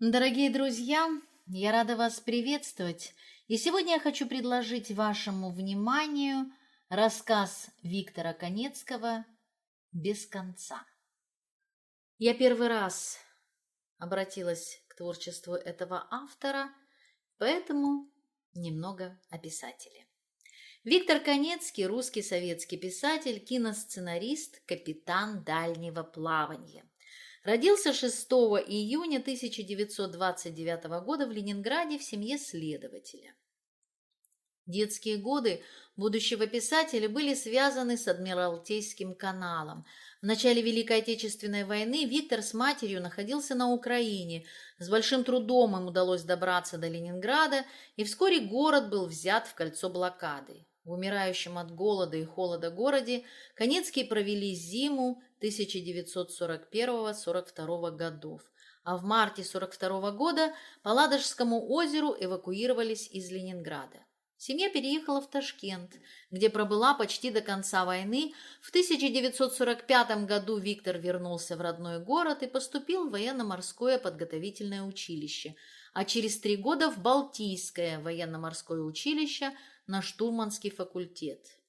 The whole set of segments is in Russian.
Дорогие друзья, я рада вас приветствовать, и сегодня я хочу предложить вашему вниманию рассказ Виктора Конецкого «Без конца». Я первый раз обратилась к творчеству этого автора, поэтому немного о писателе. Виктор Конецкий – русский советский писатель, киносценарист, капитан дальнего плавания. Родился 6 июня 1929 года в Ленинграде в семье следователя. Детские годы будущего писателя были связаны с Адмиралтейским каналом. В начале Великой Отечественной войны Виктор с матерью находился на Украине. С большим трудом им удалось добраться до Ленинграда, и вскоре город был взят в кольцо блокады. В умирающем от голода и холода городе Конецкие провели зиму 1941-42 годов, а в марте 42 года по Ладожскому озеру эвакуировались из Ленинграда. Семья переехала в Ташкент, где пробыла почти до конца войны. В 1945 году Виктор вернулся в родной город и поступил в военно-морское подготовительное училище, а через три года в Балтийское военно-морское училище на штурманский факультет.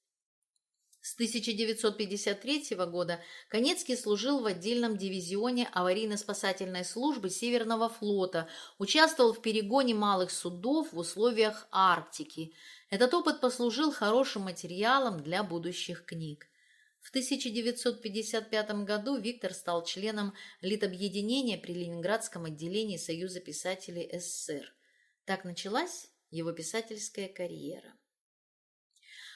С 1953 года Конецкий служил в отдельном дивизионе аварийно-спасательной службы Северного флота, участвовал в перегоне малых судов в условиях Арктики. Этот опыт послужил хорошим материалом для будущих книг. В 1955 году Виктор стал членом Литобъединения при Ленинградском отделении Союза писателей СССР. Так началась его писательская карьера.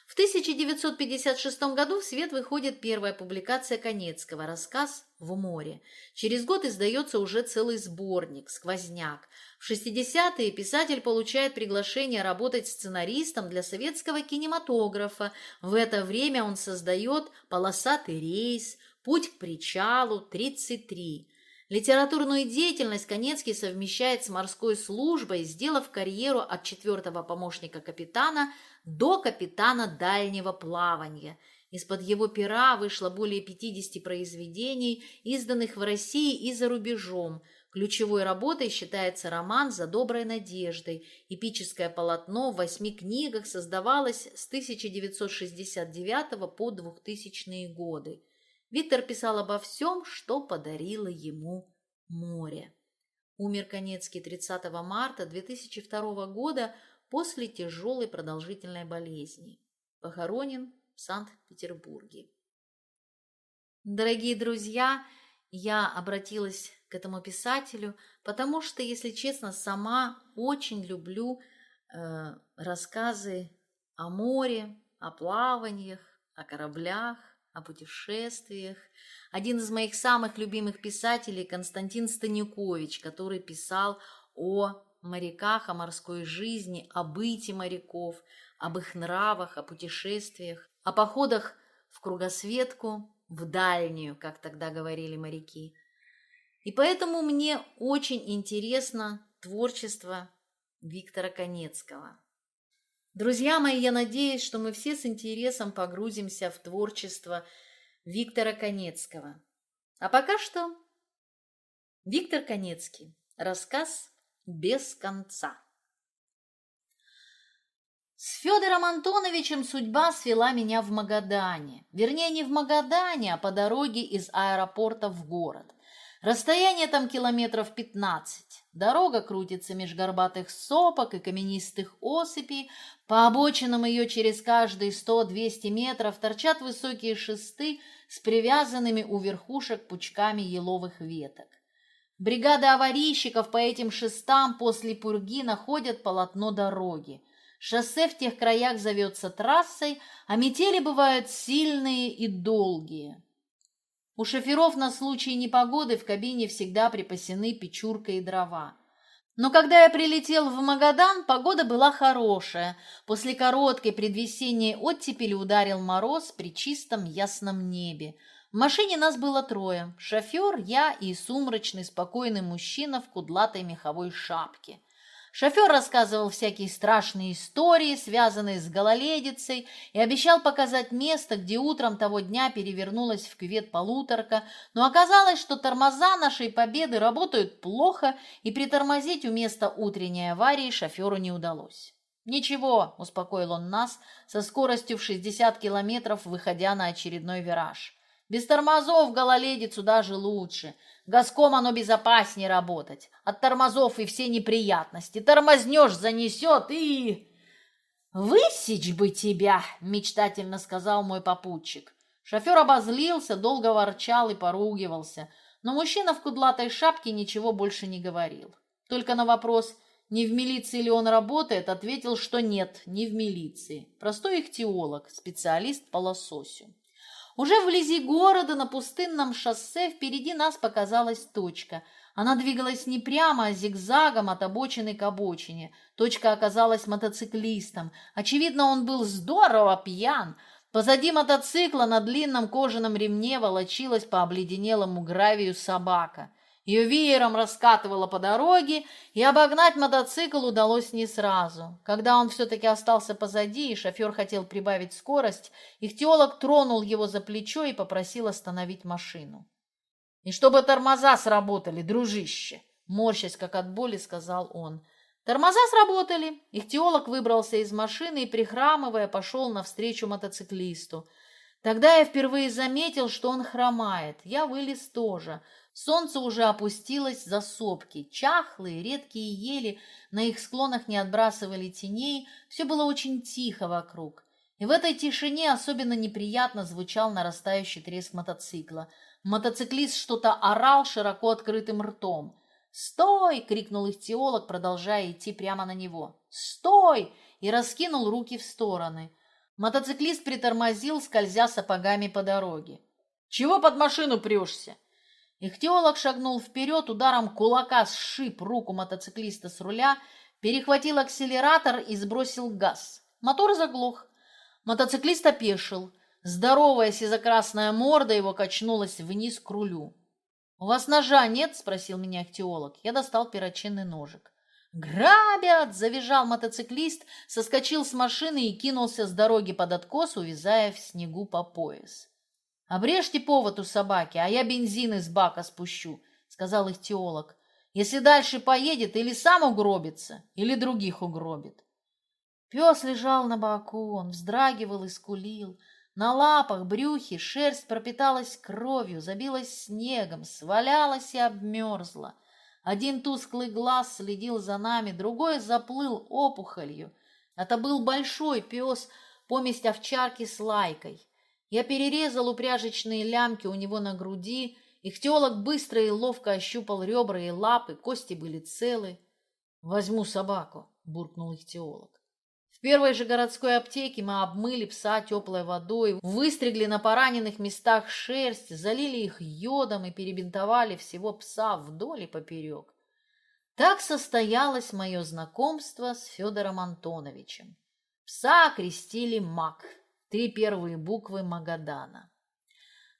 В 1956 году в свет выходит первая публикация Конецкого «Рассказ в море». Через год издается уже целый сборник «Сквозняк». В 60-е писатель получает приглашение работать сценаристом для советского кинематографа. В это время он создает «Полосатый рейс», «Путь к причалу», «33». Литературную деятельность Конецкий совмещает с морской службой, сделав карьеру от четвертого помощника капитана до капитана дальнего плавания. Из-под его пера вышло более 50 произведений, изданных в России и за рубежом. Ключевой работой считается роман «За доброй надеждой». Эпическое полотно в восьми книгах создавалось с 1969 по 2000 годы. Виктор писал обо всем, что подарило ему море. Умер Конецкий 30 марта 2002 года после тяжелой продолжительной болезни. Похоронен в Санкт-Петербурге. Дорогие друзья, я обратилась к этому писателю, потому что, если честно, сама очень люблю э, рассказы о море, о плаваниях, о кораблях, о путешествиях. Один из моих самых любимых писателей Константин Станюкович, который писал о моряках, о морской жизни, о быте моряков, об их нравах, о путешествиях, о походах в кругосветку, в дальнюю, как тогда говорили моряки. И поэтому мне очень интересно творчество Виктора Конецкого. Друзья мои, я надеюсь, что мы все с интересом погрузимся в творчество Виктора Конецкого. А пока что Виктор Конецкий. Рассказ без конца. С Федором Антоновичем судьба свела меня в Магадане. Вернее, не в Магадане, а по дороге из аэропорта в город. Расстояние там километров пятнадцать. Дорога крутится меж горбатых сопок и каменистых осыпей. По обочинам ее через каждые сто-двести метров торчат высокие шесты с привязанными у верхушек пучками еловых веток. Бригады аварийщиков по этим шестам после пурги находят полотно дороги. Шоссе в тех краях зовется трассой, а метели бывают сильные и долгие. У шоферов на случай непогоды в кабине всегда припасены печурка и дрова. Но когда я прилетел в Магадан, погода была хорошая. После короткой предвесенней оттепели ударил мороз при чистом ясном небе. В машине нас было трое. Шофер, я и сумрачный, спокойный мужчина в кудлатой меховой шапке. Шофер рассказывал всякие страшные истории, связанные с гололедицей, и обещал показать место, где утром того дня перевернулась в кювет полуторка, но оказалось, что тормоза нашей победы работают плохо, и притормозить у места утренней аварии шоферу не удалось. «Ничего», — успокоил он нас, со скоростью в 60 километров, выходя на очередной вираж. «Без тормозов гололедицу даже лучше. Газком оно безопаснее работать. От тормозов и все неприятности. Тормознешь, занесет и... «Высечь бы тебя!» — мечтательно сказал мой попутчик. Шофер обозлился, долго ворчал и поругивался, но мужчина в кудлатой шапке ничего больше не говорил. Только на вопрос, не в милиции ли он работает, ответил, что нет, не в милиции. Простой ихтиолог, специалист по лососю. Уже вблизи города на пустынном шоссе впереди нас показалась точка. Она двигалась не прямо, а зигзагом от обочины к обочине. Точка оказалась мотоциклистом. Очевидно, он был здорово пьян. Позади мотоцикла на длинном кожаном ремне волочилась по обледенелому гравию собака. Ее веером раскатывало по дороге, и обогнать мотоцикл удалось не сразу. Когда он все-таки остался позади, и шофер хотел прибавить скорость, ихтиолог тронул его за плечо и попросил остановить машину. «И чтобы тормоза сработали, дружище!» Морщась, как от боли, сказал он. Тормоза сработали. Ихтиолог выбрался из машины и, прихрамывая, пошел навстречу мотоциклисту. Тогда я впервые заметил, что он хромает. Я вылез тоже — Солнце уже опустилось за сопки. Чахлые, редкие ели на их склонах не отбрасывали теней. Все было очень тихо вокруг. И в этой тишине особенно неприятно звучал нарастающий треск мотоцикла. Мотоциклист что-то орал широко открытым ртом. «Стой!» — крикнул их теолог, продолжая идти прямо на него. «Стой!» и раскинул руки в стороны. Мотоциклист притормозил, скользя сапогами по дороге. «Чего под машину прешься?» Ихтиолог шагнул вперед, ударом кулака сшиб руку мотоциклиста с руля, перехватил акселератор и сбросил газ. Мотор заглох. Мотоциклист опешил. Здоровая сизокрасная морда его качнулась вниз к рулю. «У вас ножа нет?» — спросил меня ихтиолог. Я достал перочинный ножик. «Грабят!» — завизжал мотоциклист, соскочил с машины и кинулся с дороги под откос, увязая в снегу по пояс. «Обрежьте повод у собаки, а я бензин из бака спущу», — сказал их теолог. «Если дальше поедет, или сам угробится, или других угробит». Пес лежал на боку, он вздрагивал и скулил. На лапах, брюхе шерсть пропиталась кровью, забилась снегом, свалялась и обмерзла. Один тусклый глаз следил за нами, другой заплыл опухолью. Это был большой пес, поместь овчарки с лайкой. Я перерезал упряжечные лямки у него на груди, ихтиолог быстро и ловко ощупал ребра и лапы, кости были целы. «Возьму собаку», — буркнул ихтиолог. В первой же городской аптеке мы обмыли пса теплой водой, выстригли на пораненных местах шерсть, залили их йодом и перебинтовали всего пса вдоль и поперек. Так состоялось мое знакомство с Федором Антоновичем. Пса окрестили Мак, Три первые буквы Магадана.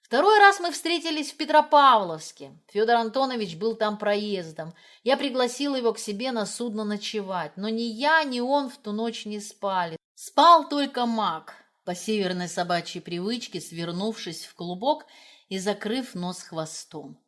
Второй раз мы встретились в Петропавловске. Федор Антонович был там проездом. Я пригласила его к себе на судно ночевать, но ни я, ни он в ту ночь не спали. Спал только маг, по северной собачьей привычке, свернувшись в клубок и закрыв нос хвостом.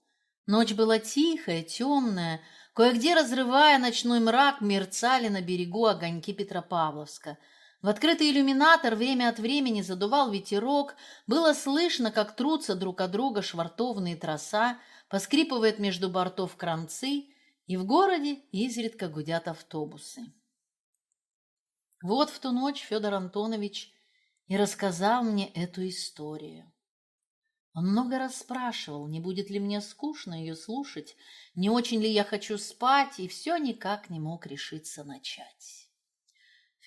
Ночь была тихая, темная, кое-где разрывая ночной мрак, мерцали на берегу огоньки Петропавловска – в открытый иллюминатор время от времени задувал ветерок, было слышно, как трутся друг от друга швартовные троса, поскрипывает между бортов кранцы, и в городе изредка гудят автобусы. Вот в ту ночь Федор Антонович и рассказал мне эту историю. Он много раз спрашивал, не будет ли мне скучно ее слушать, не очень ли я хочу спать, и все никак не мог решиться начать.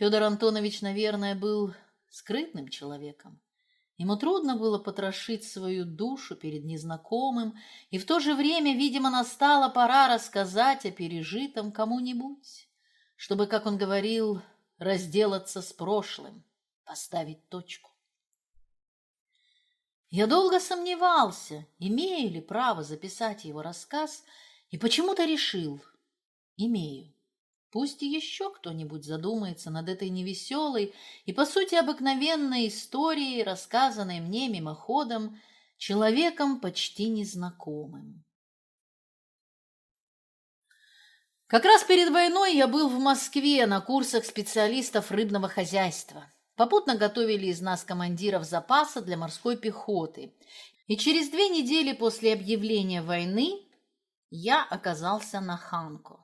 Федор Антонович, наверное, был скрытным человеком. Ему трудно было потрошить свою душу перед незнакомым, и в то же время, видимо, настала пора рассказать о пережитом кому-нибудь, чтобы, как он говорил, разделаться с прошлым, поставить точку. Я долго сомневался, имею ли право записать его рассказ, и почему-то решил – имею. Пусть еще кто-нибудь задумается над этой невеселой и, по сути, обыкновенной историей, рассказанной мне мимоходом, человеком почти незнакомым. Как раз перед войной я был в Москве на курсах специалистов рыбного хозяйства. Попутно готовили из нас командиров запаса для морской пехоты. И через две недели после объявления войны я оказался на Ханко.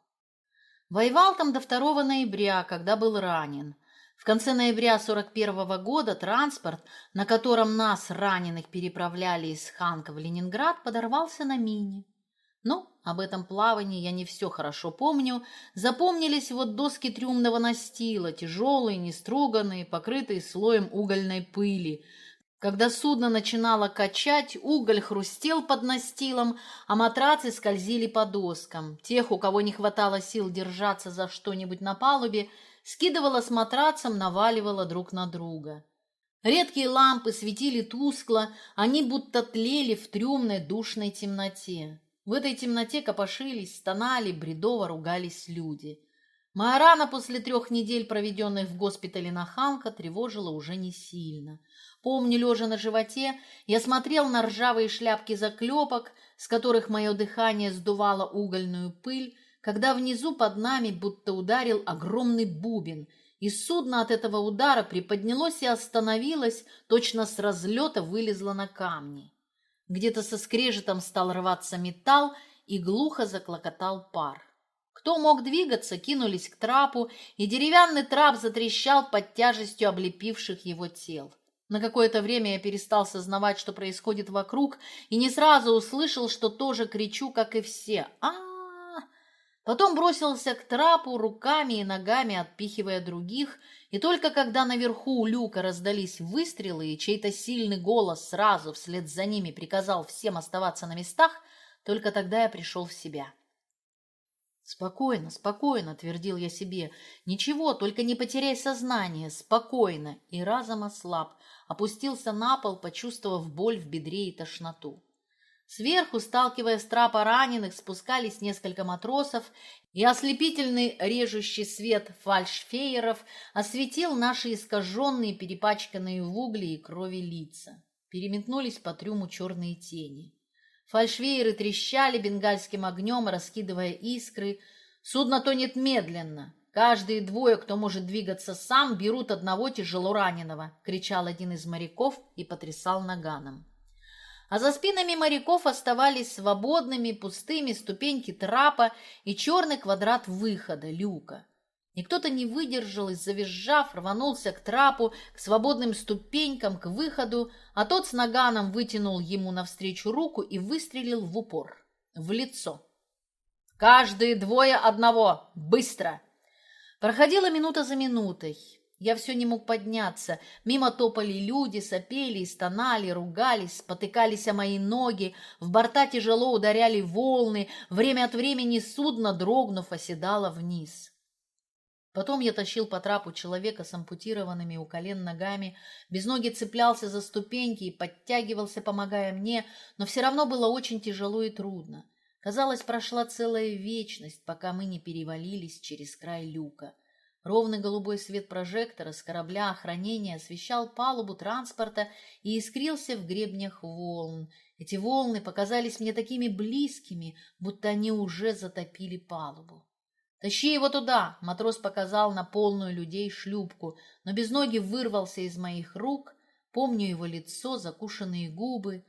Воевал там до 2 ноября, когда был ранен. В конце ноября 41 -го года транспорт, на котором нас, раненых, переправляли из Ханка в Ленинград, подорвался на мине. Ну, об этом плавании я не все хорошо помню. Запомнились вот доски трюмного настила, тяжелые, неструганные, покрытые слоем угольной пыли – когда судно начинало качать, уголь хрустел под настилом, а матрацы скользили по доскам. Тех, у кого не хватало сил держаться за что-нибудь на палубе, скидывало с матрацем, наваливало друг на друга. Редкие лампы светили тускло, они будто тлели в трюмной душной темноте. В этой темноте копошились, стонали, бредово ругались люди. Моя рана после трех недель, проведенных в госпитале на Ханка, тревожила уже не сильно. Помню, лежа на животе, я смотрел на ржавые шляпки заклепок, с которых мое дыхание сдувало угольную пыль, когда внизу под нами будто ударил огромный бубен, и судно от этого удара приподнялось и остановилось, точно с разлета вылезло на камни. Где-то со скрежетом стал рваться металл, и глухо заклокотал пар. Кто мог двигаться, кинулись к трапу, и деревянный трап затрещал под тяжестью облепивших его тел. На какое-то время я перестал сознавать, что происходит вокруг, и не сразу услышал, что тоже кричу, как и все. а, Потом бросился к трапу, руками и ногами отпихивая других, и только когда наверху у люка раздались выстрелы, и чей-то сильный голос сразу вслед за ними приказал всем оставаться на местах, только тогда я пришел в себя. «Спокойно, спокойно», — твердил я себе. «Ничего, только не потеряй сознание, спокойно». И разом ослаб, опустился на пол, почувствовав боль в бедре и тошноту. Сверху, сталкивая с трапа раненых, спускались несколько матросов, и ослепительный режущий свет фальшфейеров осветил наши искаженные, перепачканные в угле и крови лица. Переметнулись по трюму черные тени. Фальшвейеры трещали бенгальским огнем, раскидывая искры. Судно тонет медленно. Каждые двое, кто может двигаться сам, берут одного тяжело раненого, кричал один из моряков и потрясал наганом. А за спинами моряков оставались свободными пустыми ступеньки трапа и черный квадрат выхода, люка. И кто-то не выдержал и, завизжав, рванулся к трапу, к свободным ступенькам, к выходу, а тот с наганом вытянул ему навстречу руку и выстрелил в упор, в лицо. «Каждые двое одного! Быстро!» Проходила минута за минутой. Я все не мог подняться. Мимо топали люди, сопели, стонали, ругались, спотыкались о мои ноги. В борта тяжело ударяли волны. Время от времени судно, дрогнув, оседало вниз. Потом я тащил по трапу человека с ампутированными у колен ногами, без ноги цеплялся за ступеньки и подтягивался, помогая мне, но все равно было очень тяжело и трудно. Казалось, прошла целая вечность, пока мы не перевалились через край люка. Ровный голубой свет прожектора с корабля охранения освещал палубу транспорта и искрился в гребнях волн. Эти волны показались мне такими близкими, будто они уже затопили палубу. «Тащи его туда!» — матрос показал на полную людей шлюпку, но без ноги вырвался из моих рук. Помню его лицо, закушенные губы.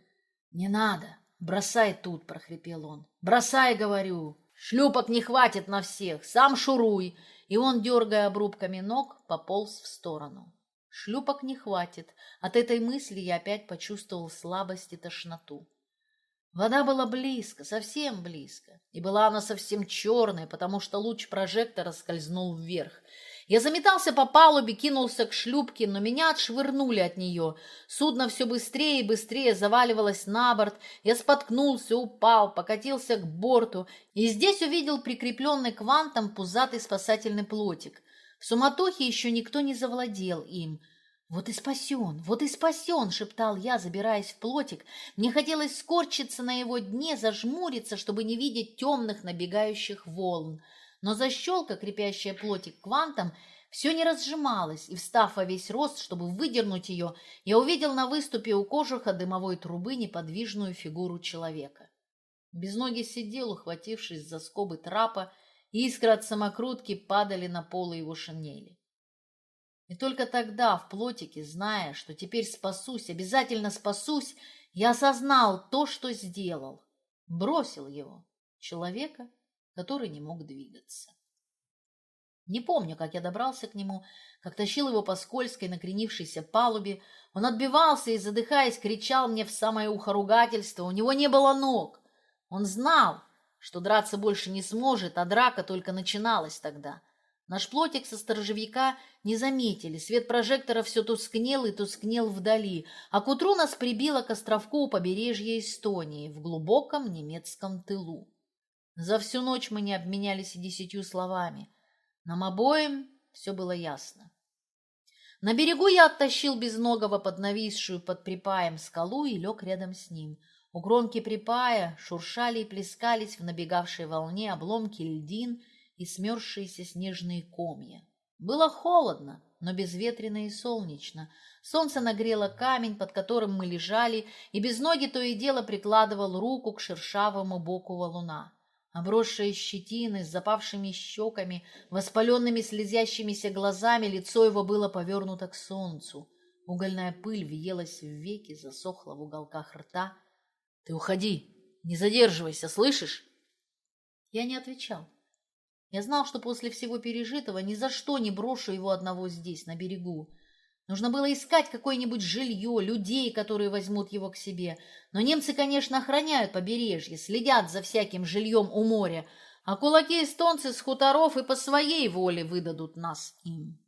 «Не надо! Бросай тут!» — прохрипел он. «Бросай, говорю! Шлюпок не хватит на всех! Сам шуруй!» И он, дергая обрубками ног, пополз в сторону. Шлюпок не хватит. От этой мысли я опять почувствовал слабость и тошноту. Вода была близко, совсем близко, и была она совсем черной, потому что луч прожектора скользнул вверх. Я заметался по палубе, кинулся к шлюпке, но меня отшвырнули от нее. Судно все быстрее и быстрее заваливалось на борт. Я споткнулся, упал, покатился к борту, и здесь увидел прикрепленный к вантам пузатый спасательный плотик. В суматохе еще никто не завладел им — «Вот и спасен, вот и спасен!» — шептал я, забираясь в плотик. Мне хотелось скорчиться на его дне, зажмуриться, чтобы не видеть темных набегающих волн. Но защелка, крепящая плотик квантом, все не разжималась, и, встав во весь рост, чтобы выдернуть ее, я увидел на выступе у кожуха дымовой трубы неподвижную фигуру человека. Безногий сидел, ухватившись за скобы трапа, и искры от самокрутки падали на полы его шинели. И только тогда, в плотике, зная, что теперь спасусь, обязательно спасусь, я осознал то, что сделал. Бросил его, человека, который не мог двигаться. Не помню, как я добрался к нему, как тащил его по скользкой, накренившейся палубе. Он отбивался и, задыхаясь, кричал мне в самое ухо ругательство. У него не было ног. Он знал, что драться больше не сможет, а драка только начиналась тогда. Наш плотик со сторожевика не заметили. Свет прожектора все тускнел и тускнел вдали, а к утру нас прибило к островку у побережья Эстонии в глубоком немецком тылу. За всю ночь мы не обменялись и десятью словами — нам обоим все было ясно. На берегу я оттащил безногого под нависшую под припаем скалу и лег рядом с ним. У кромки припая шуршали и плескались в набегавшей волне обломки льдин и смерзшиеся снежные комья. Было холодно, но безветренно и солнечно. Солнце нагрело камень, под которым мы лежали, и без ноги то и дело прикладывал руку к шершавому боку валуна. Обросшее щетиной, с запавшими щеками, воспаленными слезящимися глазами, лицо его было повернуто к солнцу. Угольная пыль въелась в веки, засохла в уголках рта. «Ты уходи! Не задерживайся, слышишь?» Я не отвечал. Я знал, что после всего пережитого ни за что не брошу его одного здесь, на берегу. Нужно было искать какое-нибудь жилье, людей, которые возьмут его к себе. Но немцы, конечно, охраняют побережье, следят за всяким жильем у моря, а кулаки-эстонцы с хуторов и по своей воле выдадут нас им.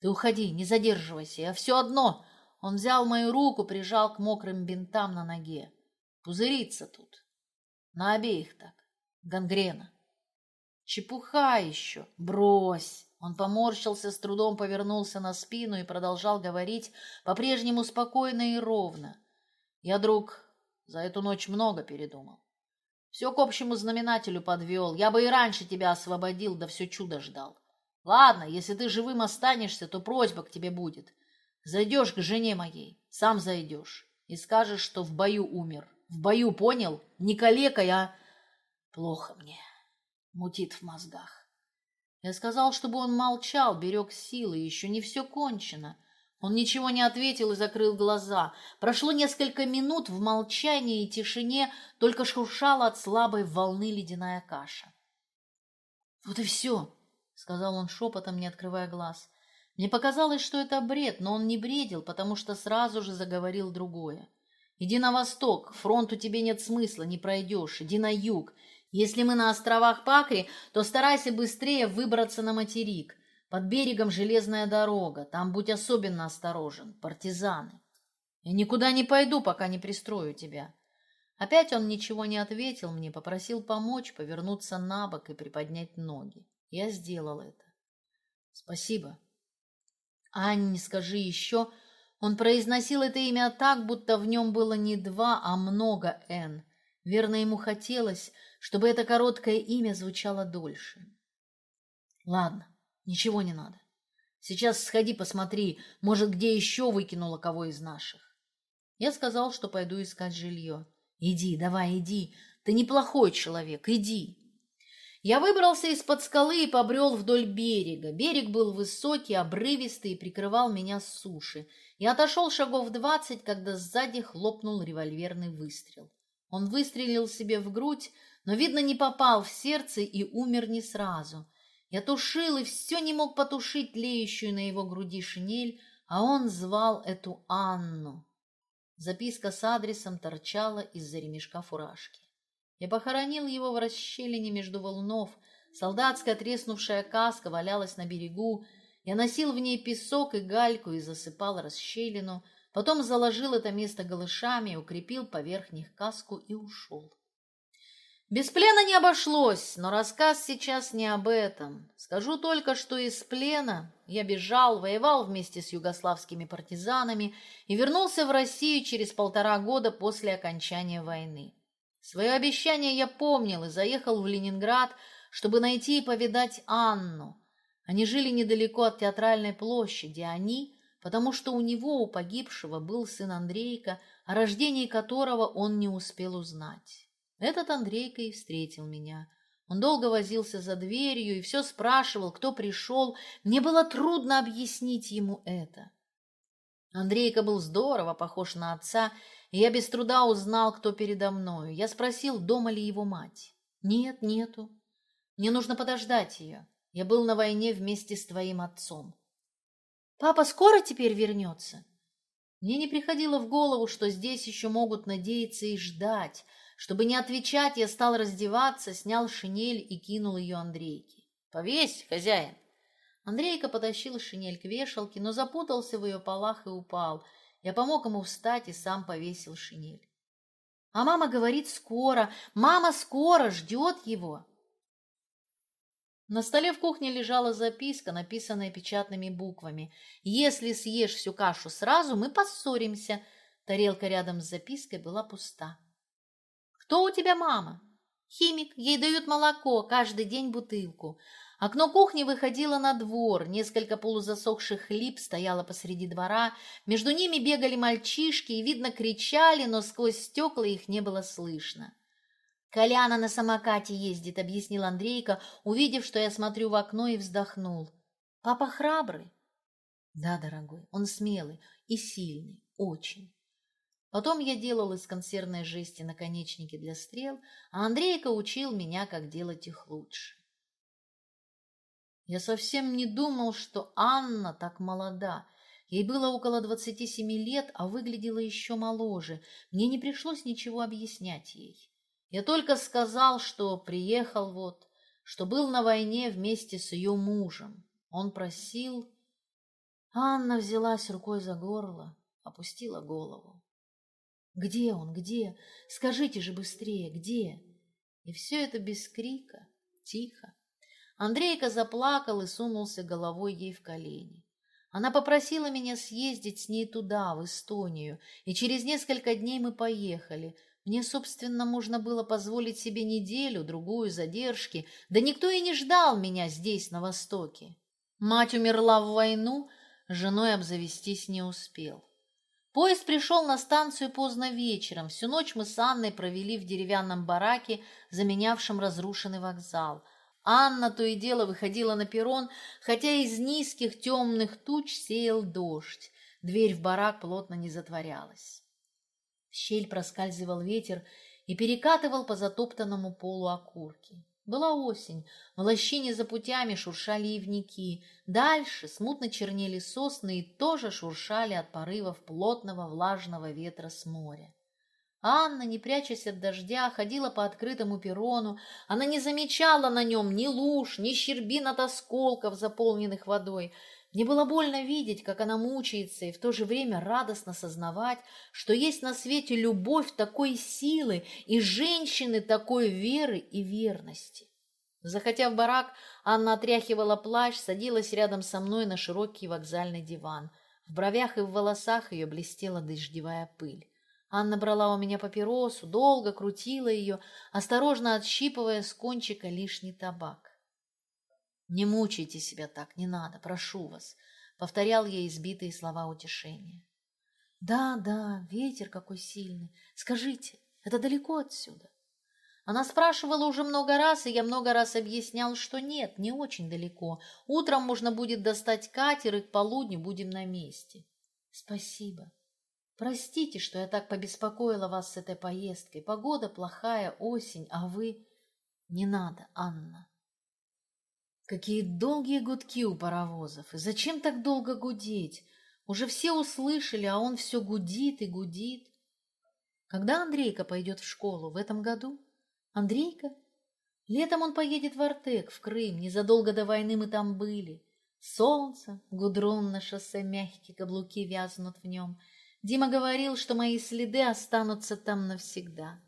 Ты уходи, не задерживайся, я все одно. Он взял мою руку, прижал к мокрым бинтам на ноге. Пузырится тут. На обеих так. Гангрена. Чепуха еще. Брось. Он поморщился, с трудом повернулся на спину и продолжал говорить по-прежнему спокойно и ровно. Я, друг, за эту ночь много передумал. Все к общему знаменателю подвел. Я бы и раньше тебя освободил, да все чудо ждал. Ладно, если ты живым останешься, то просьба к тебе будет. Зайдешь к жене моей, сам зайдешь, и скажешь, что в бою умер. В бою, понял? Не калекой, а... Плохо мне. Мутит в мозгах. Я сказал, чтобы он молчал, берег силы, еще не все кончено. Он ничего не ответил и закрыл глаза. Прошло несколько минут в молчании и тишине, только шуршала от слабой волны ледяная каша. «Вот и все», — сказал он шепотом, не открывая глаз. Мне показалось, что это бред, но он не бредил, потому что сразу же заговорил другое. «Иди на восток, фронту тебе нет смысла, не пройдешь. Иди на юг, если мы на островах Пакри, то старайся быстрее выбраться на материк. Под берегом железная дорога, там будь особенно осторожен, партизаны. Я никуда не пойду, пока не пристрою тебя. Опять он ничего не ответил мне, попросил помочь, повернуться на бок и приподнять ноги. Я сделал это. Спасибо. Анне, скажи еще. Он произносил это имя так, будто в нем было не два, а много «Н». Верно, ему хотелось, чтобы это короткое имя звучало дольше. Ладно, ничего не надо. Сейчас сходи посмотри, может, где еще выкинула кого из наших. Я сказал, что пойду искать жилье. Иди, давай, иди. Ты неплохой человек, иди. Я выбрался из-под скалы и побрел вдоль берега. Берег был высокий, обрывистый и прикрывал меня с суши. Я отошел шагов двадцать, когда сзади хлопнул револьверный выстрел. Он выстрелил себе в грудь, но, видно, не попал в сердце и умер не сразу. Я тушил и все не мог потушить леющую на его груди шинель, а он звал эту Анну. Записка с адресом торчала из-за ремешка фуражки. Я похоронил его в расщелине между валунов. Солдатская треснувшая каска валялась на берегу. Я носил в ней песок и гальку и засыпал расщелину. Потом заложил это место голышами, укрепил поверх них каску и ушел. Без плена не обошлось, но рассказ сейчас не об этом. Скажу только, что из плена я бежал, воевал вместе с югославскими партизанами и вернулся в Россию через полтора года после окончания войны. Свое обещание я помнил и заехал в Ленинград, чтобы найти и повидать Анну. Они жили недалеко от театральной площади, они, потому что у него, у погибшего, был сын Андрейка, о рождении которого он не успел узнать. Этот Андрейка и встретил меня. Он долго возился за дверью и все спрашивал, кто пришел. Мне было трудно объяснить ему это. Андрейка был здорово похож на отца, и я без труда узнал, кто передо мною. Я спросил, дома ли его мать. Нет, нету. Мне нужно подождать ее. Я был на войне вместе с твоим отцом. Папа скоро теперь вернется? Мне не приходило в голову, что здесь еще могут надеяться и ждать. Чтобы не отвечать, я стал раздеваться, снял шинель и кинул ее Андрейке. «Повесь, хозяин!» Андрейка потащил шинель к вешалке, но запутался в ее полах и упал. Я помог ему встать и сам повесил шинель. А мама говорит скоро, мама скоро ждет его. На столе в кухне лежала записка, написанная печатными буквами. «Если съешь всю кашу сразу, мы поссоримся». Тарелка рядом с запиской была пуста. «Кто у тебя мама?» «Химик. Ей дают молоко, каждый день бутылку. Окно кухни выходило на двор, несколько полузасохших лип стояло посреди двора, между ними бегали мальчишки и, видно, кричали, но сквозь стекла их не было слышно. «Коляна на самокате ездит», — объяснил Андрейка, увидев, что я смотрю в окно и вздохнул. «Папа храбрый?» «Да, дорогой, он смелый и сильный, очень». Потом я делал из консервной жести наконечники для стрел, а Андрейка учил меня, как делать их лучше. Я совсем не думал, что Анна так молода. Ей было около двадцати семи лет, а выглядела еще моложе. Мне не пришлось ничего объяснять ей. Я только сказал, что приехал вот, что был на войне вместе с ее мужем. Он просил... Анна взялась рукой за горло, опустила голову. «Где он? Где? Скажите же быстрее, где?» И все это без крика, тихо. Андрейка заплакал и сунулся головой ей в колени. Она попросила меня съездить с ней туда, в Эстонию, и через несколько дней мы поехали. Мне, собственно, можно было позволить себе неделю, другую задержки, да никто и не ждал меня здесь, на Востоке. Мать умерла в войну, женой обзавестись не успел. Поезд пришел на станцию поздно вечером. Всю ночь мы с Анной провели в деревянном бараке, заменявшем разрушенный вокзал – Анна то и дело выходила на перрон, хотя из низких темных туч сеял дождь. Дверь в барак плотно не затворялась. В щель проскальзывал ветер и перекатывал по затоптанному полу окурки. Была осень, в лощине за путями шуршали ивники, дальше смутно чернели сосны и тоже шуршали от порывов плотного влажного ветра с моря. Анна, не прячась от дождя, ходила по открытому перрону. Она не замечала на нем ни луж, ни щербин от осколков, заполненных водой. Мне было больно видеть, как она мучается, и в то же время радостно сознавать, что есть на свете любовь такой силы и женщины такой веры и верности. Захотя в барак, Анна отряхивала плащ, садилась рядом со мной на широкий вокзальный диван. В бровях и в волосах ее блестела дождевая пыль. Анна брала у меня папиросу, долго крутила ее, осторожно отщипывая с кончика лишний табак. «Не мучайте себя так, не надо, прошу вас», — повторял ей избитые слова утешения. «Да, да, ветер какой сильный. Скажите, это далеко отсюда?» Она спрашивала уже много раз, и я много раз объяснял, что нет, не очень далеко. Утром можно будет достать катер, и к полудню будем на месте. «Спасибо», Простите, что я так побеспокоила вас с этой поездкой. Погода плохая, осень, а вы... Не надо, Анна. Какие долгие гудки у паровозов. И зачем так долго гудеть? Уже все услышали, а он все гудит и гудит. Когда Андрейка пойдет в школу? В этом году? Андрейка? Летом он поедет в Артек, в Крым. Незадолго до войны мы там были. Солнце, гудрон на шоссе, мягкие каблуки вязнут в нем — Дима говорил, что мои следы останутся там навсегда.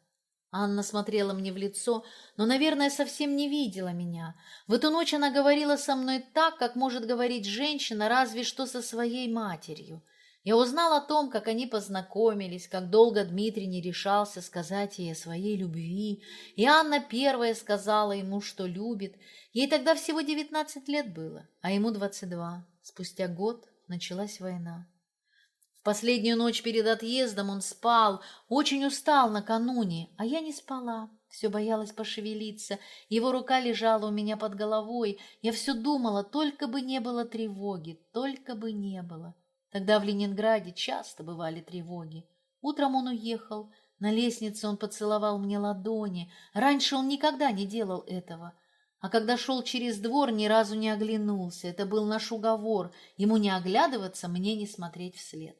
Анна смотрела мне в лицо, но, наверное, совсем не видела меня. В эту ночь она говорила со мной так, как может говорить женщина, разве что со своей матерью. Я узнал о том, как они познакомились, как долго Дмитрий не решался сказать ей о своей любви, и Анна первая сказала ему, что любит. Ей тогда всего девятнадцать лет было, а ему двадцать два. Спустя год началась война. В последнюю ночь перед отъездом он спал, очень устал накануне, а я не спала. Все боялась пошевелиться, его рука лежала у меня под головой. Я все думала, только бы не было тревоги, только бы не было. Тогда в Ленинграде часто бывали тревоги. Утром он уехал, на лестнице он поцеловал мне ладони. Раньше он никогда не делал этого. А когда шел через двор, ни разу не оглянулся. Это был наш уговор. Ему не оглядываться, мне не смотреть вслед.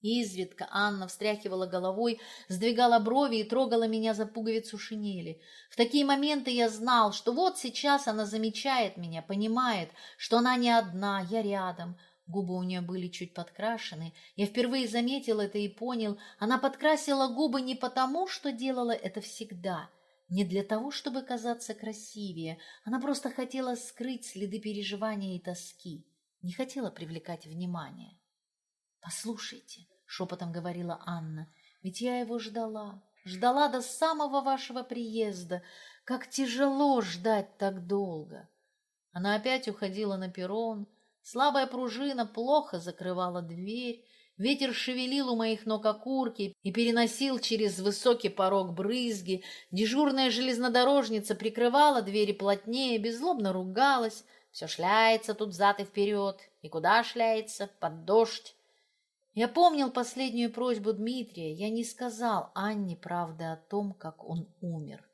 Изредка Анна встряхивала головой, сдвигала брови и трогала меня за пуговицу шинели. В такие моменты я знал, что вот сейчас она замечает меня, понимает, что она не одна, я рядом. Губы у нее были чуть подкрашены. Я впервые заметил это и понял, она подкрасила губы не потому, что делала это всегда, не для того, чтобы казаться красивее. Она просто хотела скрыть следы переживания и тоски, не хотела привлекать внимание. «Послушайте», — шепотом говорила Анна, — «ведь я его ждала, ждала до самого вашего приезда. Как тяжело ждать так долго!» Она опять уходила на перрон, Слабая пружина плохо закрывала дверь, ветер шевелил у моих ног окурки и переносил через высокий порог брызги, дежурная железнодорожница прикрывала двери плотнее, беззлобно ругалась, все шляется тут взад и вперед, и куда шляется, под дождь. Я помнил последнюю просьбу Дмитрия, я не сказал Анне правды о том, как он умер.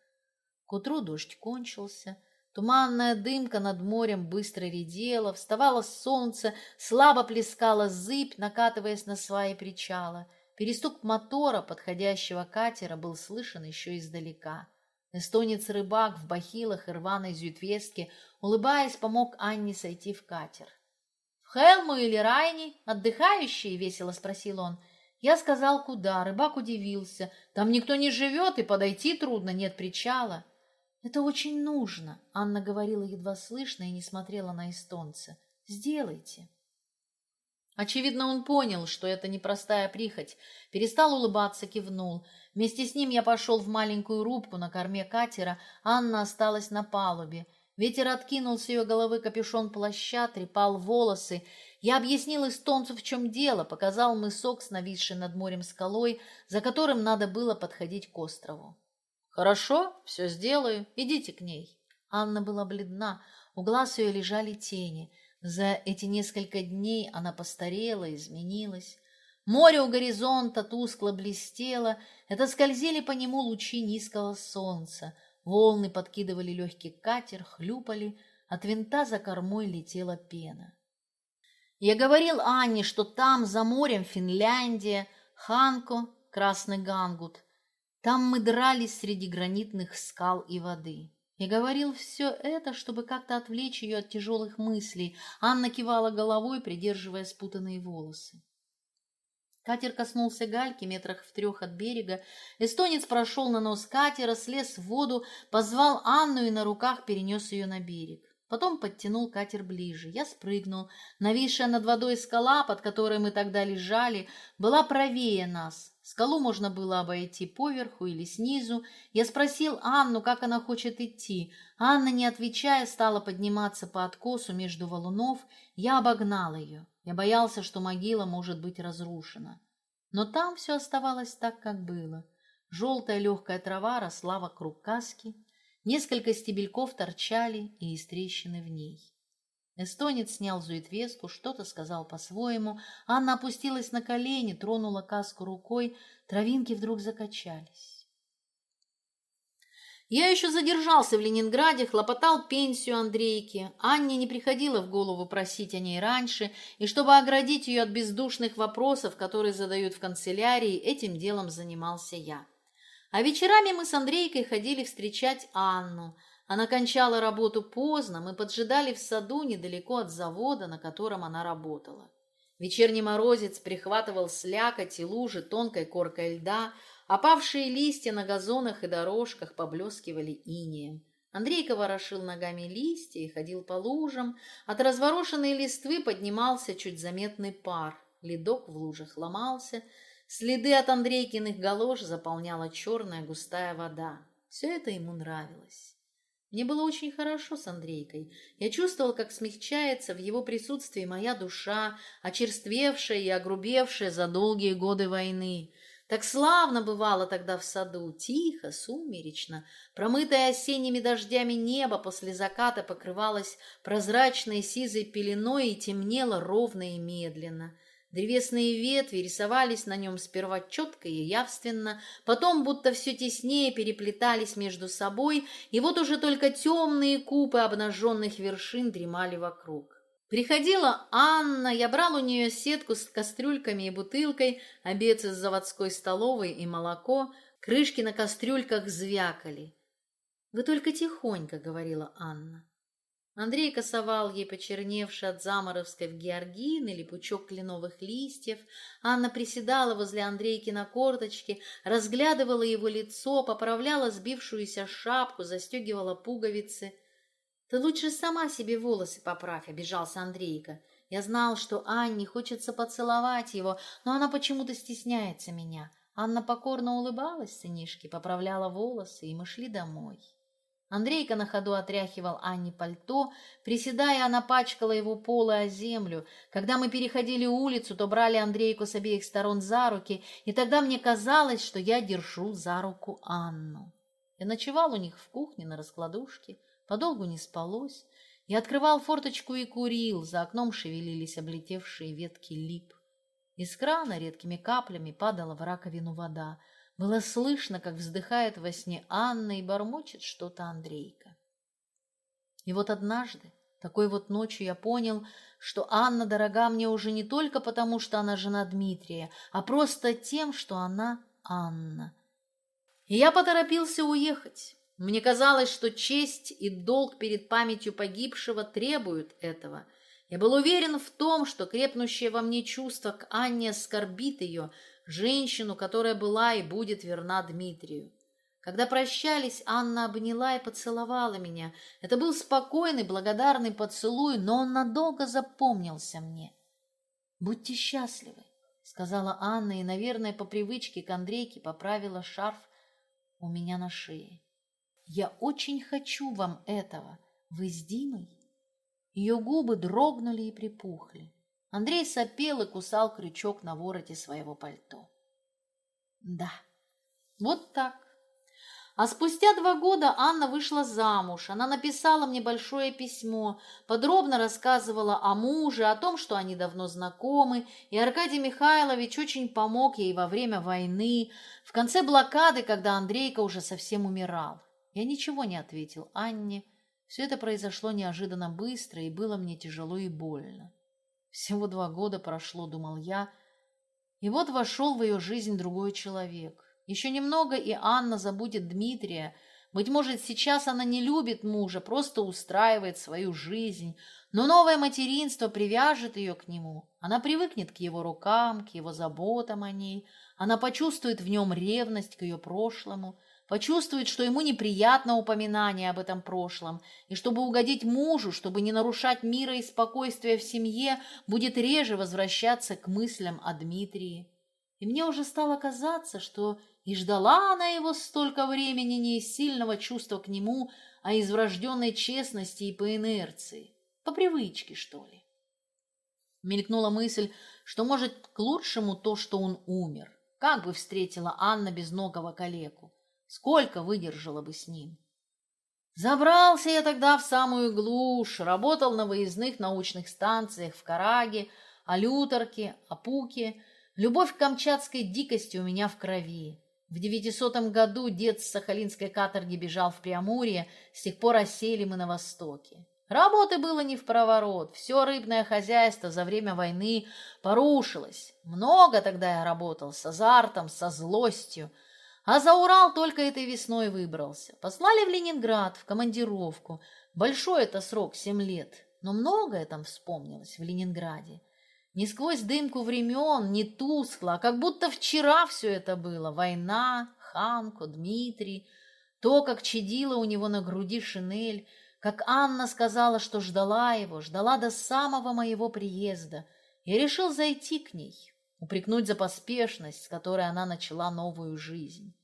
К утру дождь кончился, Туманная дымка над морем быстро редела, вставало солнце, слабо плескала зыбь, накатываясь на сваи причала. Перестук мотора подходящего катера был слышен еще издалека. Эстонец-рыбак в бахилах и рваной зюитвестке, улыбаясь, помог Анне сойти в катер. «В Хелму или Райни? Отдыхающие?» — весело спросил он. Я сказал, куда. Рыбак удивился. «Там никто не живет, и подойти трудно, нет причала». «Это очень нужно», — Анна говорила едва слышно и не смотрела на эстонца. «Сделайте». Очевидно, он понял, что это непростая прихоть, перестал улыбаться, кивнул. Вместе с ним я пошел в маленькую рубку на корме катера, Анна осталась на палубе. Ветер откинул с ее головы капюшон плаща, трепал волосы. Я объяснил эстонцу, в чем дело, показал мысок с нависшей над морем скалой, за которым надо было подходить к острову. «Хорошо, все сделаю. Идите к ней». Анна была бледна, у глаз ее лежали тени. За эти несколько дней она постарела, изменилась. Море у горизонта тускло блестело, это скользили по нему лучи низкого солнца. Волны подкидывали легкий катер, хлюпали, от винта за кормой летела пена. Я говорил Анне, что там, за морем, Финляндия, Ханко, Красный Гангут. Там мы дрались среди гранитных скал и воды. Я говорил все это, чтобы как-то отвлечь ее от тяжелых мыслей. Анна кивала головой, придерживая спутанные волосы. Катер коснулся гальки метрах в трех от берега. Эстонец прошел на нос катера, слез в воду, позвал Анну и на руках перенес ее на берег. Потом подтянул катер ближе. Я спрыгнул. Нависшая над водой скала, под которой мы тогда лежали, была правее нас. Скалу можно было обойти поверху или снизу. Я спросил Анну, как она хочет идти. Анна, не отвечая, стала подниматься по откосу между валунов. Я обогнал ее. Я боялся, что могила может быть разрушена. Но там все оставалось так, как было. Желтая легкая трава росла вокруг каски. Несколько стебельков торчали и из трещины в ней. Эстонец снял зуитвеску, что-то сказал по-своему. Анна опустилась на колени, тронула каску рукой. Травинки вдруг закачались. Я еще задержался в Ленинграде, хлопотал пенсию Андрейке. Анне не приходило в голову просить о ней раньше, и чтобы оградить ее от бездушных вопросов, которые задают в канцелярии, этим делом занимался я. А вечерами мы с Андрейкой ходили встречать Анну – она кончала работу поздно, мы поджидали в саду недалеко от завода, на котором она работала. Вечерний морозец прихватывал слякоть и лужи тонкой коркой льда, опавшие листья на газонах и дорожках поблескивали инеем. Андрейка ворошил ногами листья и ходил по лужам. От разворошенной листвы поднимался чуть заметный пар. ледок в лужах ломался, следы от Андрейкиных галош заполняла черная густая вода. Все это ему нравилось. Мне было очень хорошо с Андрейкой. Я чувствовал, как смягчается в его присутствии моя душа, очерствевшая и огрубевшая за долгие годы войны. Так славно бывало тогда в саду, тихо, сумеречно. Промытое осенними дождями небо после заката покрывалось прозрачной сизой пеленой и темнело ровно и медленно. Древесные ветви рисовались на нем сперва четко и явственно, потом будто все теснее переплетались между собой, и вот уже только темные купы обнаженных вершин дремали вокруг. Приходила Анна, я брал у нее сетку с кастрюльками и бутылкой, обед из заводской столовой и молоко, крышки на кастрюльках звякали. «Вы только тихонько», — говорила Анна. Андрей косовал ей почерневший от заморозков георгин или пучок кленовых листьев. Анна приседала возле Андрейки на корточке, разглядывала его лицо, поправляла сбившуюся шапку, застегивала пуговицы. «Ты лучше сама себе волосы поправь», — обижался Андрейка. Я знал, что Анне хочется поцеловать его, но она почему-то стесняется меня. Анна покорно улыбалась сынишке, поправляла волосы, и мы шли домой. Андрейка на ходу отряхивал Анне пальто, приседая, она пачкала его полы о землю. Когда мы переходили улицу, то брали Андрейку с обеих сторон за руки, и тогда мне казалось, что я держу за руку Анну. Я ночевал у них в кухне на раскладушке, подолгу не спалось. Я открывал форточку и курил, за окном шевелились облетевшие ветки лип. Из крана редкими каплями падала в раковину вода — было слышно, как вздыхает во сне Анна и бормочет что-то Андрейка. И вот однажды, такой вот ночью, я понял, что Анна дорога мне уже не только потому, что она жена Дмитрия, а просто тем, что она Анна. И я поторопился уехать. Мне казалось, что честь и долг перед памятью погибшего требуют этого. Я был уверен в том, что крепнущее во мне чувство к Анне оскорбит ее, женщину, которая была и будет верна Дмитрию. Когда прощались, Анна обняла и поцеловала меня. Это был спокойный, благодарный поцелуй, но он надолго запомнился мне. «Будьте счастливы», — сказала Анна, и, наверное, по привычке к Андрейке поправила шарф у меня на шее. «Я очень хочу вам этого. Вы с Димой?» Ее губы дрогнули и припухли. Андрей сопел и кусал крючок на вороте своего пальто. Да, вот так. А спустя два года Анна вышла замуж. Она написала мне большое письмо, подробно рассказывала о муже, о том, что они давно знакомы, и Аркадий Михайлович очень помог ей во время войны, в конце блокады, когда Андрейка уже совсем умирал. Я ничего не ответил Анне. Все это произошло неожиданно быстро, и было мне тяжело и больно. Всего два года прошло, думал я, и вот вошел в ее жизнь другой человек. Еще немного, и Анна забудет Дмитрия. Быть может, сейчас она не любит мужа, просто устраивает свою жизнь, но новое материнство привяжет ее к нему. Она привыкнет к его рукам, к его заботам о ней. Она почувствует в нем ревность к ее прошлому – почувствует, что ему неприятно упоминание об этом прошлом, и чтобы угодить мужу, чтобы не нарушать мира и спокойствия в семье, будет реже возвращаться к мыслям о Дмитрии. И мне уже стало казаться, что и ждала она его столько времени не из сильного чувства к нему, а из врожденной честности и по инерции, по привычке, что ли. Мелькнула мысль, что может к лучшему то, что он умер. Как бы встретила Анна безногого калеку? Сколько выдержала бы с ним? Забрался я тогда в самую глушь, работал на выездных научных станциях в Караге, Алюторке, Апуке. Любовь к камчатской дикости у меня в крови. В девятисотом году дед с сахалинской каторги бежал в Преамурье, с тех пор осели мы на востоке. Работы было не в проворот, все рыбное хозяйство за время войны порушилось. Много тогда я работал, с азартом, со злостью. А за Урал только этой весной выбрался. Послали в Ленинград, в командировку. Большой это срок, семь лет. Но многое там вспомнилось в Ленинграде. Не сквозь дымку времен, не тускло, а как будто вчера все это было. Война, Ханко, Дмитрий, то, как чадила у него на груди шинель, как Анна сказала, что ждала его, ждала до самого моего приезда. Я решил зайти к ней, упрекнуть за поспешность, с которой она начала новую жизнь.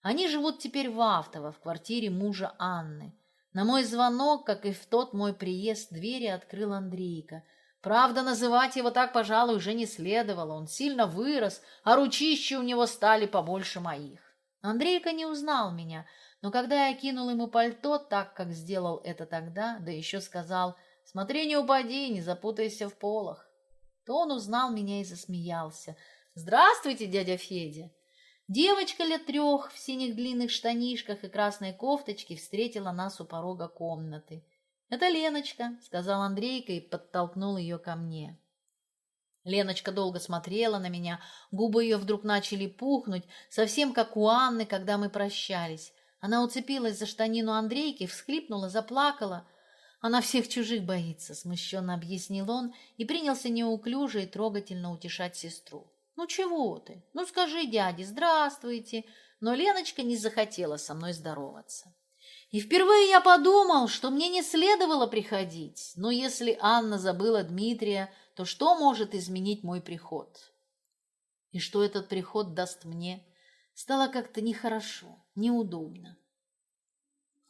Они живут теперь в Автово, в квартире мужа Анны. На мой звонок, как и в тот мой приезд, двери открыл Андрейка. Правда, называть его так, пожалуй, уже не следовало. Он сильно вырос, а ручищи у него стали побольше моих. Андрейка не узнал меня, но когда я кинул ему пальто так, как сделал это тогда, да еще сказал «Смотри, не упади, не запутайся в полах», то он узнал меня и засмеялся. «Здравствуйте, дядя Федя!» Девочка лет трех в синих длинных штанишках и красной кофточке встретила нас у порога комнаты. «Это Леночка», — сказал Андрейка и подтолкнул ее ко мне. Леночка долго смотрела на меня, губы ее вдруг начали пухнуть, совсем как у Анны, когда мы прощались. Она уцепилась за штанину Андрейки, всхлипнула, заплакала. Она всех чужих боится, смущенно объяснил он и принялся неуклюже и трогательно утешать сестру. «Ну чего ты? Ну скажи дяде здравствуйте!» Но Леночка не захотела со мной здороваться. И впервые я подумал, что мне не следовало приходить, но если Анна забыла Дмитрия, то что может изменить мой приход? И что этот приход даст мне? Стало как-то нехорошо, неудобно.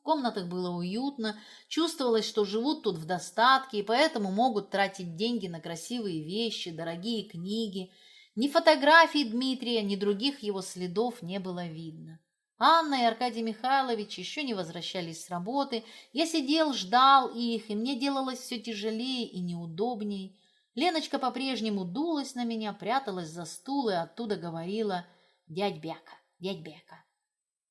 В комнатах было уютно, чувствовалось, что живут тут в достатке, и поэтому могут тратить деньги на красивые вещи, дорогие книги. Ни фотографий Дмитрия, ни других его следов не было видно. Анна и Аркадий Михайлович еще не возвращались с работы. Я сидел, ждал их, и мне делалось все тяжелее и неудобней. Леночка по-прежнему дулась на меня, пряталась за стул и оттуда говорила «Дядь Бяка, дядь Бяка».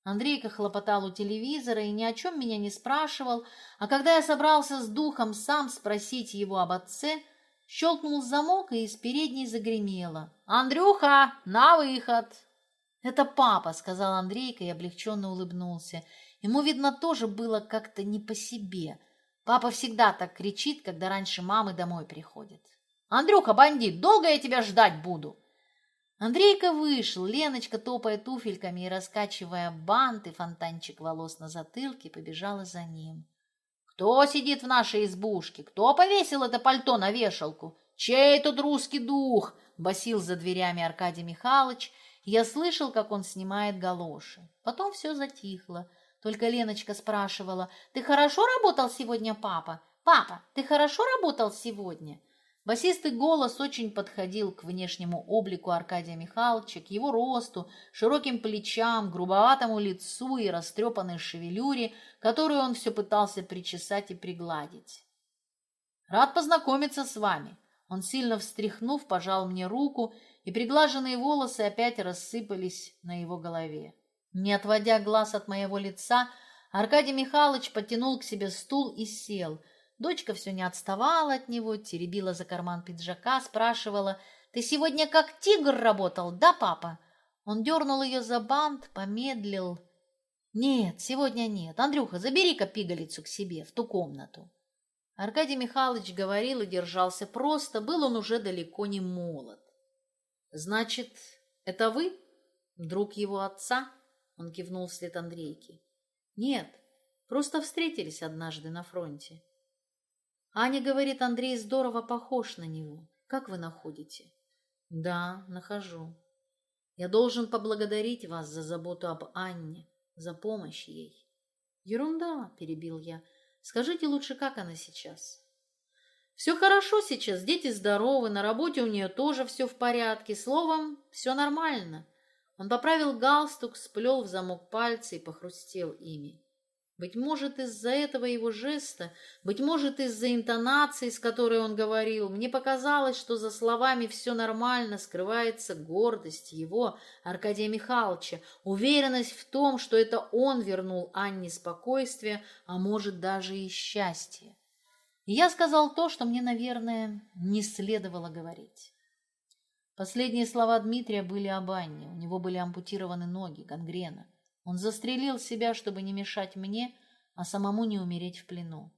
Андрейка хлопотал у телевизора и ни о чем меня не спрашивал, а когда я собрался с духом сам спросить его об отце, щелкнул замок и из передней загремело «Андрюха, на выход!» «Это папа», — сказал Андрейка и облегченно улыбнулся. Ему, видно, тоже было как-то не по себе. Папа всегда так кричит, когда раньше мамы домой приходят. «Андрюха, бандит, долго я тебя ждать буду?» Андрейка вышел, Леночка, топая туфельками и раскачивая бант и фонтанчик волос на затылке, побежала за ним. «Кто сидит в нашей избушке? Кто повесил это пальто на вешалку? Чей тут русский дух?» — басил за дверями Аркадий Михайлович, я слышал, как он снимает галоши. Потом все затихло. Только Леночка спрашивала, «Ты хорошо работал сегодня, папа? Папа, ты хорошо работал сегодня?» Басистый голос очень подходил к внешнему облику Аркадия Михайловича, к его росту, широким плечам, грубоватому лицу и растрепанной шевелюре, которую он все пытался причесать и пригладить. «Рад познакомиться с вами». Он, сильно встряхнув, пожал мне руку и приглаженные волосы опять рассыпались на его голове. Не отводя глаз от моего лица, Аркадий Михайлович потянул к себе стул и сел. Дочка все не отставала от него, теребила за карман пиджака, спрашивала, «Ты сегодня как тигр работал, да, папа?» Он дернул ее за бант, помедлил. «Нет, сегодня нет. Андрюха, забери-ка пигалицу к себе, в ту комнату». Аркадий Михайлович говорил и держался просто, был он уже далеко не молод. «Значит, это вы? Друг его отца?» Он кивнул вслед Андрейке. «Нет, просто встретились однажды на фронте». Аня говорит, Андрей здорово похож на него. Как вы находите? Да, нахожу. Я должен поблагодарить вас за заботу об Анне, за помощь ей. Ерунда, перебил я. Скажите лучше, как она сейчас? Все хорошо сейчас, дети здоровы, на работе у нее тоже все в порядке. Словом, все нормально. Он поправил галстук, сплел в замок пальцы и похрустел ими. Быть может, из-за этого его жеста, быть может, из-за интонации, с которой он говорил, мне показалось, что за словами «все нормально» скрывается гордость его, Аркадия Михайловича, уверенность в том, что это он вернул Анне спокойствие, а может, даже и счастье. И я сказал то, что мне, наверное, не следовало говорить. Последние слова Дмитрия были об Анне. У него были ампутированы ноги, гангрена. Он застрелил себя, чтобы не мешать мне, а самому не умереть в плену.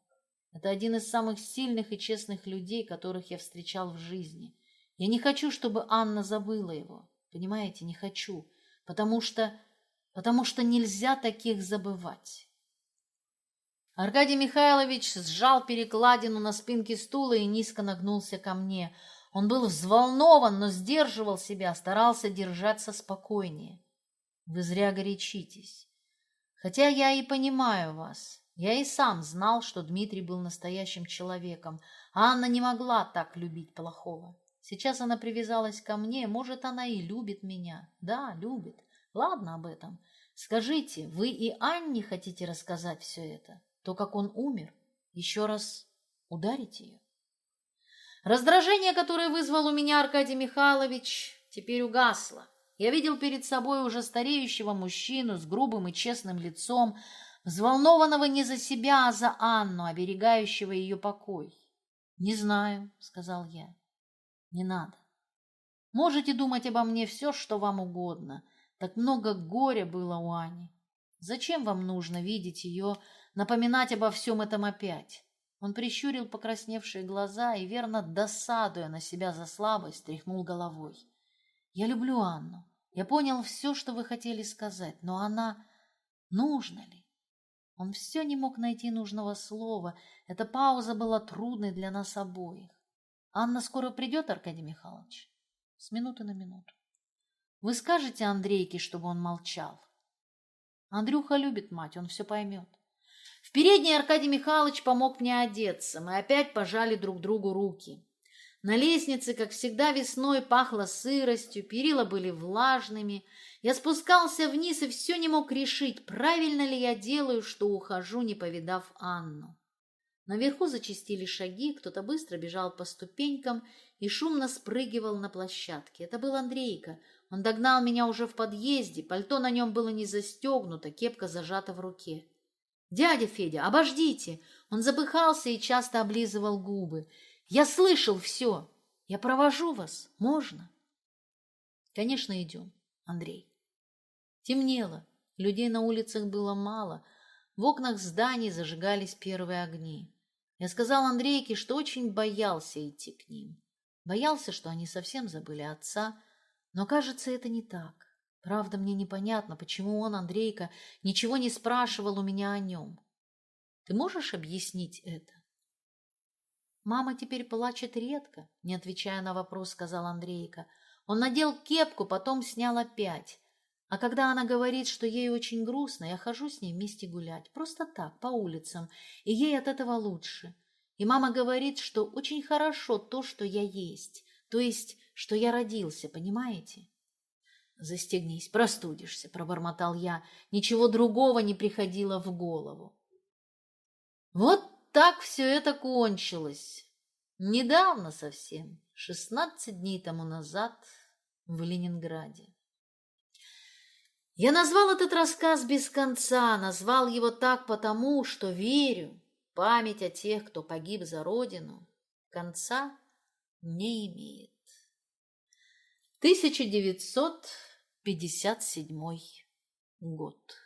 Это один из самых сильных и честных людей, которых я встречал в жизни. Я не хочу, чтобы Анна забыла его. Понимаете, не хочу. Потому что... потому что нельзя таких забывать. Аркадий Михайлович сжал перекладину на спинке стула и низко нагнулся ко мне. Он был взволнован, но сдерживал себя, старался держаться спокойнее. Вы зря горячитесь. Хотя я и понимаю вас. Я и сам знал, что Дмитрий был настоящим человеком, а Анна не могла так любить плохого. Сейчас она привязалась ко мне, может, она и любит меня. Да, любит. Ладно об этом. Скажите, вы и Анне хотите рассказать все это? То, как он умер? Еще раз ударить ее? Раздражение, которое вызвал у меня Аркадий Михайлович, теперь угасло. Я видел перед собой уже стареющего мужчину с грубым и честным лицом, взволнованного не за себя, а за Анну, оберегающего ее покой. «Не знаю», — сказал я. «Не надо. Можете думать обо мне все, что вам угодно. Так много горя было у Ани. Зачем вам нужно видеть ее, напоминать обо всем этом опять?» Он прищурил покрасневшие глаза и, верно досадуя на себя за слабость, тряхнул головой. «Я люблю Анну. Я понял все, что вы хотели сказать, но она... Нужно ли?» Он все не мог найти нужного слова. Эта пауза была трудной для нас обоих. «Анна скоро придет, Аркадий Михайлович?» «С минуты на минуту». «Вы скажете Андрейке, чтобы он молчал?» «Андрюха любит мать, он все поймет». В передней Аркадий Михайлович помог мне одеться. Мы опять пожали друг другу руки. На лестнице, как всегда, весной пахло сыростью, перила были влажными. Я спускался вниз и все не мог решить, правильно ли я делаю, что ухожу, не повидав Анну. Наверху зачистили шаги, кто-то быстро бежал по ступенькам и шумно спрыгивал на площадке. Это был Андрейка. Он догнал меня уже в подъезде, пальто на нем было не застегнуто, кепка зажата в руке. «Дядя Федя, обождите!» Он запыхался и часто облизывал губы. «Я слышал все! Я провожу вас! Можно?» «Конечно, идем, Андрей». Темнело, людей на улицах было мало, в окнах зданий зажигались первые огни. Я сказал Андрейке, что очень боялся идти к ним. Боялся, что они совсем забыли отца, но, кажется, это не так. Правда, мне непонятно, почему он, Андрейка, ничего не спрашивал у меня о нем. Ты можешь объяснить это? Мама теперь плачет редко, не отвечая на вопрос, сказал Андрейка. Он надел кепку, потом снял опять. А когда она говорит, что ей очень грустно, я хожу с ней вместе гулять, просто так, по улицам, и ей от этого лучше. И мама говорит, что очень хорошо то, что я есть, то есть, что я родился, понимаете? «Застегнись, простудишься», — пробормотал я. Ничего другого не приходило в голову. Вот так все это кончилось. Недавно совсем, шестнадцать дней тому назад, в Ленинграде. Я назвал этот рассказ без конца, назвал его так потому, что верю, память о тех, кто погиб за родину, конца не имеет. 1957 год.